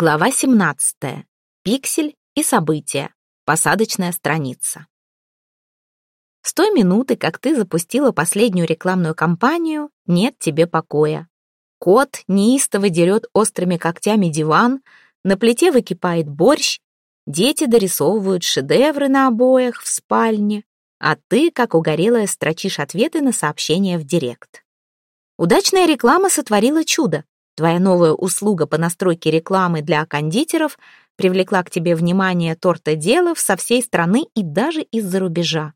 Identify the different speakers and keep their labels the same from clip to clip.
Speaker 1: Глава 17. Пиксель и события. Посадочная страница. С той минуты, как ты запустила последнюю рекламную кампанию, нет тебе покоя. Кот неистово дерет острыми когтями диван, на плите выкипает борщ, дети дорисовывают шедевры на обоях в спальне, а ты, как угорелая, строчишь ответы на сообщения в директ. Удачная реклама сотворила чудо. Твоя новая услуга по настройке рекламы для кондитеров привлекла к тебе внимание тортоделов со всей страны и даже из-за рубежа.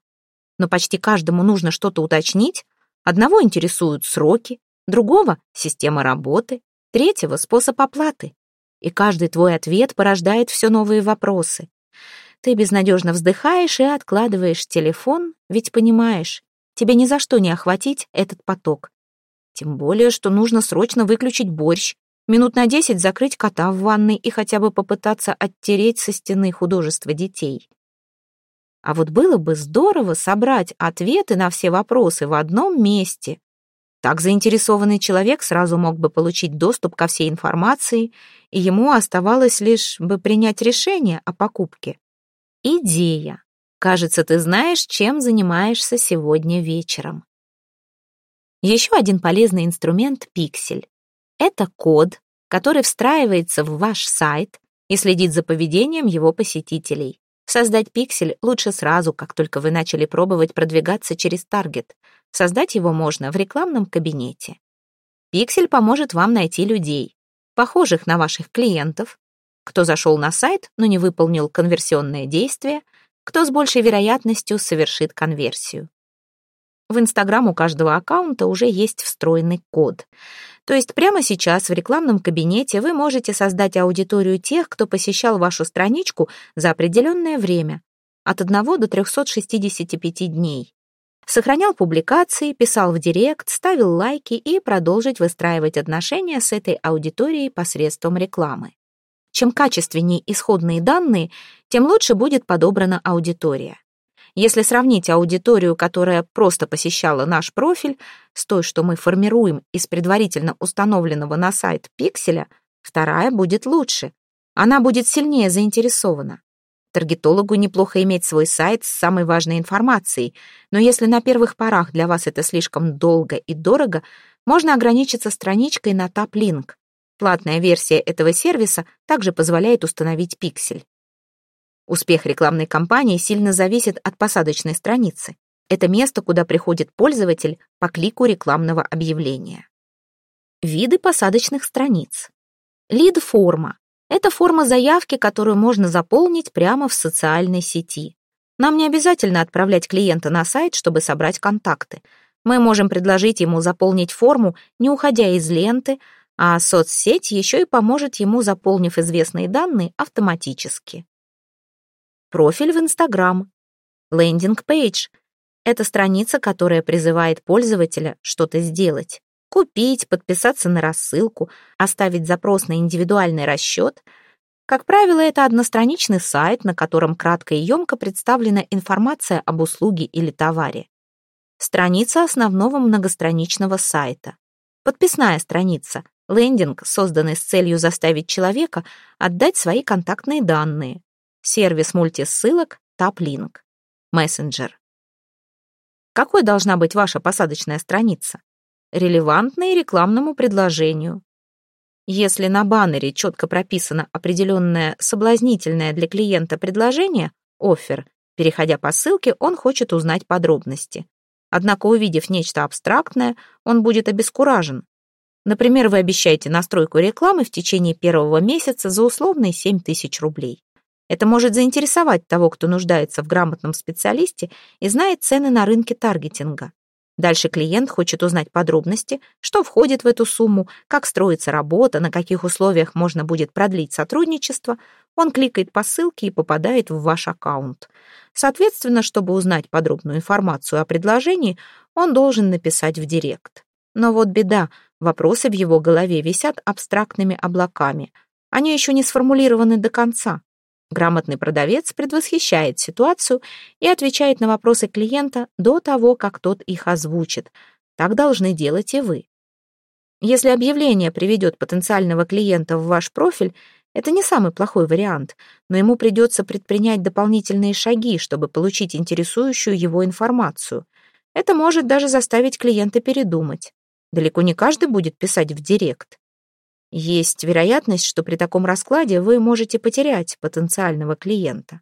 Speaker 1: Но почти каждому нужно что-то уточнить. Одного интересуют сроки, другого — система работы, третьего — способ оплаты. И каждый твой ответ порождает все новые вопросы. Ты безнадежно вздыхаешь и откладываешь телефон, ведь понимаешь, тебе ни за что не охватить этот поток. Тем более, что нужно срочно выключить борщ, минут на десять закрыть кота в ванной и хотя бы попытаться оттереть со стены художества детей. А вот было бы здорово собрать ответы на все вопросы в одном месте. Так заинтересованный человек сразу мог бы получить доступ ко всей информации, и ему оставалось лишь бы принять решение о покупке. Идея. Кажется, ты знаешь, чем занимаешься сегодня вечером. Еще один полезный инструмент — пиксель. Это код, который встраивается в ваш сайт и следит за поведением его посетителей. Создать пиксель лучше сразу, как только вы начали пробовать продвигаться через таргет. Создать его можно в рекламном кабинете. Пиксель поможет вам найти людей, похожих на ваших клиентов, кто зашел на сайт, но не выполнил конверсионное действие, кто с большей вероятностью совершит конверсию. В Инстаграм у каждого аккаунта уже есть встроенный код. То есть прямо сейчас в рекламном кабинете вы можете создать аудиторию тех, кто посещал вашу страничку за определенное время, от 1 до 365 дней. Сохранял публикации, писал в директ, ставил лайки и продолжить выстраивать отношения с этой аудиторией посредством рекламы. Чем качественнее исходные данные, тем лучше будет подобрана аудитория. Если сравнить аудиторию, которая просто посещала наш профиль, с той, что мы формируем из предварительно установленного на сайт пикселя, вторая будет лучше. Она будет сильнее заинтересована. Таргетологу неплохо иметь свой сайт с самой важной информацией, но если на первых порах для вас это слишком долго и дорого, можно ограничиться страничкой на TapLink. Платная версия этого сервиса также позволяет установить пиксель. Успех рекламной кампании сильно зависит от посадочной страницы. Это место, куда приходит пользователь по клику рекламного объявления. Виды посадочных страниц. Лид-форма. Это форма заявки, которую можно заполнить прямо в социальной сети. Нам не обязательно отправлять клиента на сайт, чтобы собрать контакты. Мы можем предложить ему заполнить форму, не уходя из ленты, а соцсеть еще и поможет ему, заполнив известные данные автоматически. Профиль в Инстаграм. Landing page. Это страница, которая призывает пользователя что-то сделать. Купить, подписаться на рассылку, оставить запрос на индивидуальный расчет. Как правило, это одностраничный сайт, на котором кратко и емко представлена информация об услуге или товаре. Страница основного многостраничного сайта. Подписная страница. Лендинг, созданный с целью заставить человека отдать свои контактные данные сервис мультисылок TapLink, мессенджер. Какой должна быть ваша посадочная страница? Релевантной рекламному предложению. Если на баннере четко прописано определенное соблазнительное для клиента предложение, оффер, переходя по ссылке, он хочет узнать подробности. Однако, увидев нечто абстрактное, он будет обескуражен. Например, вы обещаете настройку рекламы в течение первого месяца за условные 7 тысяч рублей. Это может заинтересовать того, кто нуждается в грамотном специалисте и знает цены на рынке таргетинга. Дальше клиент хочет узнать подробности, что входит в эту сумму, как строится работа, на каких условиях можно будет продлить сотрудничество. Он кликает по ссылке и попадает в ваш аккаунт. Соответственно, чтобы узнать подробную информацию о предложении, он должен написать в директ. Но вот беда, вопросы в его голове висят абстрактными облаками. Они еще не сформулированы до конца. Грамотный продавец предвосхищает ситуацию и отвечает на вопросы клиента до того, как тот их озвучит. Так должны делать и вы. Если объявление приведет потенциального клиента в ваш профиль, Это не самый плохой вариант, но ему придется предпринять дополнительные шаги, чтобы получить интересующую его информацию. Это может даже заставить клиента передумать. Далеко не каждый будет писать в директ. Есть вероятность, что при таком раскладе вы можете потерять потенциального клиента.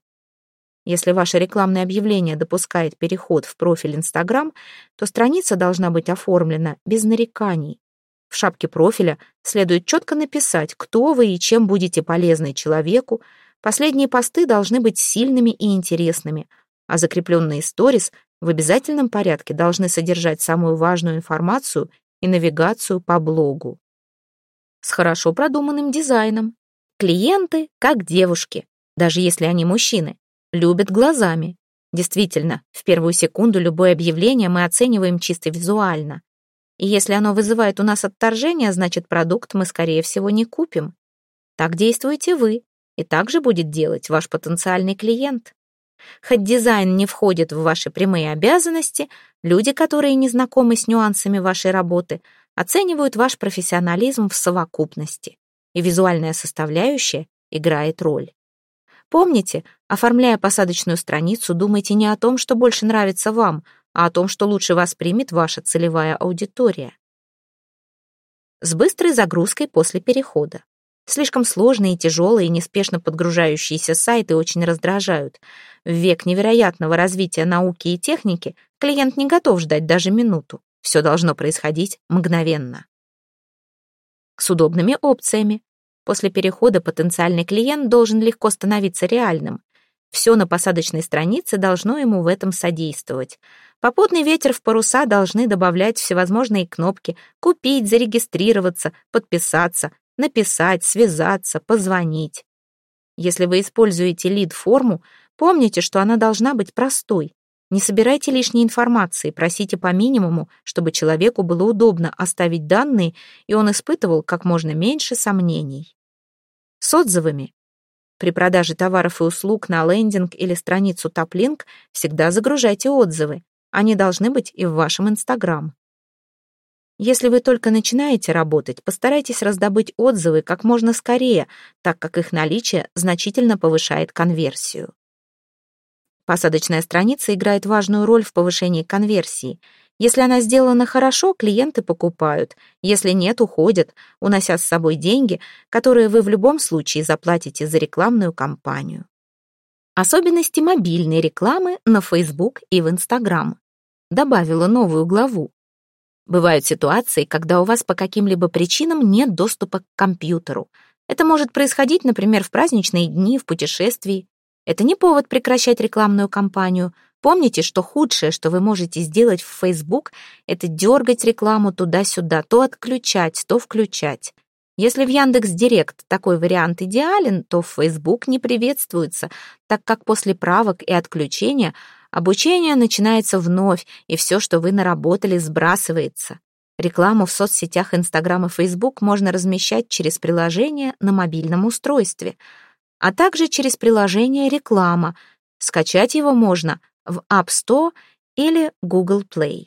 Speaker 1: Если ваше рекламное объявление допускает переход в профиль Instagram, то страница должна быть оформлена без нареканий. В шапке профиля следует четко написать, кто вы и чем будете полезны человеку. Последние посты должны быть сильными и интересными, а закрепленные сторис в обязательном порядке должны содержать самую важную информацию и навигацию по блогу. С хорошо продуманным дизайном. Клиенты как девушки, даже если они мужчины любят глазами. Действительно, в первую секунду любое объявление мы оцениваем чисто визуально. И если оно вызывает у нас отторжение, значит, продукт мы, скорее всего, не купим. Так действуете вы, и так же будет делать ваш потенциальный клиент. Хоть дизайн не входит в ваши прямые обязанности, люди, которые не знакомы с нюансами вашей работы, оценивают ваш профессионализм в совокупности, и визуальная составляющая играет роль. Помните, оформляя посадочную страницу, думайте не о том, что больше нравится вам, а о том, что лучше воспримет ваша целевая аудитория. С быстрой загрузкой после перехода. Слишком сложные, тяжелые и неспешно подгружающиеся сайты очень раздражают. В век невероятного развития науки и техники клиент не готов ждать даже минуту. Все должно происходить мгновенно. С удобными опциями. После перехода потенциальный клиент должен легко становиться реальным. Все на посадочной странице должно ему в этом содействовать. Попутный ветер в паруса должны добавлять всевозможные кнопки «Купить», «Зарегистрироваться», «Подписаться», «Написать», «Связаться», «Позвонить». Если вы используете лид-форму, помните, что она должна быть простой. Не собирайте лишней информации, просите по минимуму, чтобы человеку было удобно оставить данные, и он испытывал как можно меньше сомнений. С отзывами. При продаже товаров и услуг на лендинг или страницу Топлинк всегда загружайте отзывы. Они должны быть и в вашем Инстаграм. Если вы только начинаете работать, постарайтесь раздобыть отзывы как можно скорее, так как их наличие значительно повышает конверсию. Посадочная страница играет важную роль в повышении конверсии. Если она сделана хорошо, клиенты покупают. Если нет, уходят, унося с собой деньги, которые вы в любом случае заплатите за рекламную кампанию. Особенности мобильной рекламы на Facebook и в Instagram. Добавила новую главу. Бывают ситуации, когда у вас по каким-либо причинам нет доступа к компьютеру. Это может происходить, например, в праздничные дни, в путешествии. Это не повод прекращать рекламную кампанию. Помните, что худшее, что вы можете сделать в Facebook, это дергать рекламу туда-сюда, то отключать, то включать. Если в Яндекс Директ такой вариант идеален, то в Facebook не приветствуется, так как после правок и отключения обучение начинается вновь, и все, что вы наработали, сбрасывается. Рекламу в соцсетях Instagram и Facebook можно размещать через приложение на мобильном устройстве – а также через приложение «Реклама». Скачать его можно в App Store или Google Play.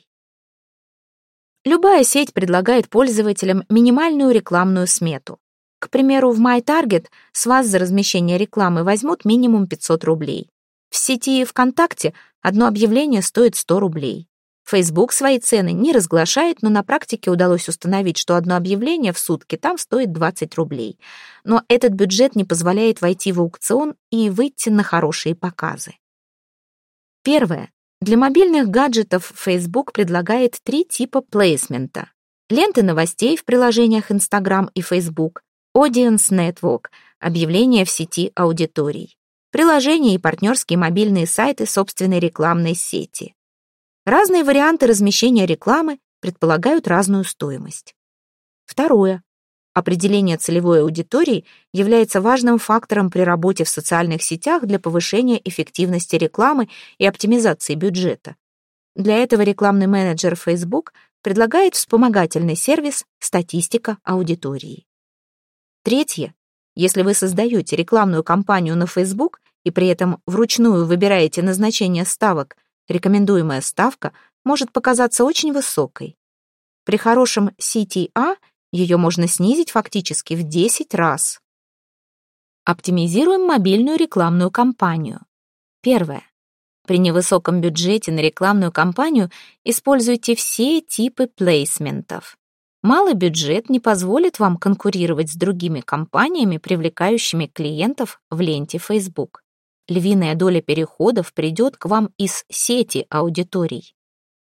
Speaker 1: Любая сеть предлагает пользователям минимальную рекламную смету. К примеру, в MyTarget с вас за размещение рекламы возьмут минимум 500 рублей. В сети ВКонтакте одно объявление стоит 100 рублей. Facebook свои цены не разглашает, но на практике удалось установить, что одно объявление в сутки там стоит 20 рублей. Но этот бюджет не позволяет войти в аукцион и выйти на хорошие показы. Первое. Для мобильных гаджетов Facebook предлагает три типа плейсмента. Ленты новостей в приложениях Instagram и Facebook, Audience Network, объявления в сети аудиторий, приложения и партнерские мобильные сайты собственной рекламной сети. Разные варианты размещения рекламы предполагают разную стоимость. Второе. Определение целевой аудитории является важным фактором при работе в социальных сетях для повышения эффективности рекламы и оптимизации бюджета. Для этого рекламный менеджер Facebook предлагает вспомогательный сервис «Статистика аудитории». Третье. Если вы создаете рекламную кампанию на Facebook и при этом вручную выбираете назначение ставок рекомендуемая ставка может показаться очень высокой. При хорошем CTA ее можно снизить фактически в 10 раз. Оптимизируем мобильную рекламную кампанию. Первое. При невысоком бюджете на рекламную кампанию используйте все типы плейсментов. Малый бюджет не позволит вам конкурировать с другими компаниями, привлекающими клиентов в ленте Facebook. Львиная доля переходов придет к вам из сети аудиторий.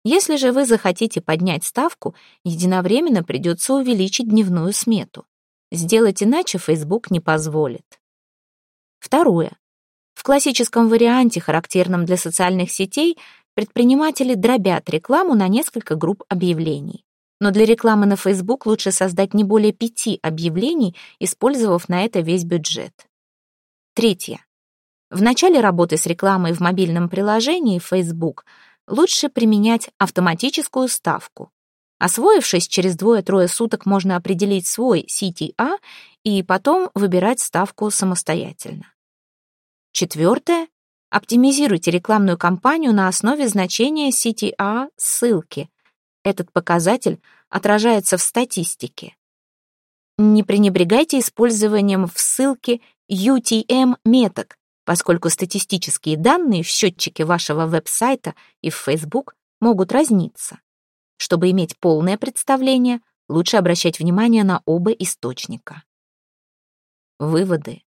Speaker 1: Если же вы захотите поднять ставку, единовременно придется увеличить дневную смету. Сделать иначе Facebook не позволит. Второе. В классическом варианте, характерном для социальных сетей, предприниматели дробят рекламу на несколько групп объявлений. Но для рекламы на Facebook лучше создать не более пяти объявлений, использовав на это весь бюджет. Третье. В начале работы с рекламой в мобильном приложении Facebook лучше применять автоматическую ставку. Освоившись, через двое-трое суток можно определить свой CTA и потом выбирать ставку самостоятельно. Четвертое. Оптимизируйте рекламную кампанию на основе значения CTA ссылки. Этот показатель отражается в статистике. Не пренебрегайте использованием в ссылке UTM-меток, поскольку статистические данные в счетчике вашего веб-сайта и в Facebook могут разниться. Чтобы иметь полное представление, лучше обращать внимание на оба источника. Выводы.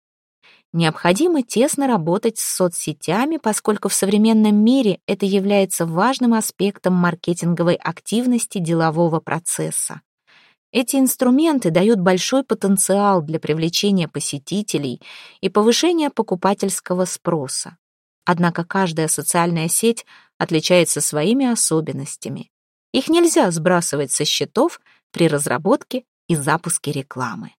Speaker 1: Необходимо тесно работать с соцсетями, поскольку в современном мире это является важным аспектом маркетинговой активности делового процесса. Эти инструменты дают большой потенциал для привлечения посетителей и повышения покупательского спроса. Однако каждая социальная сеть отличается своими особенностями. Их нельзя сбрасывать со счетов при разработке и запуске рекламы.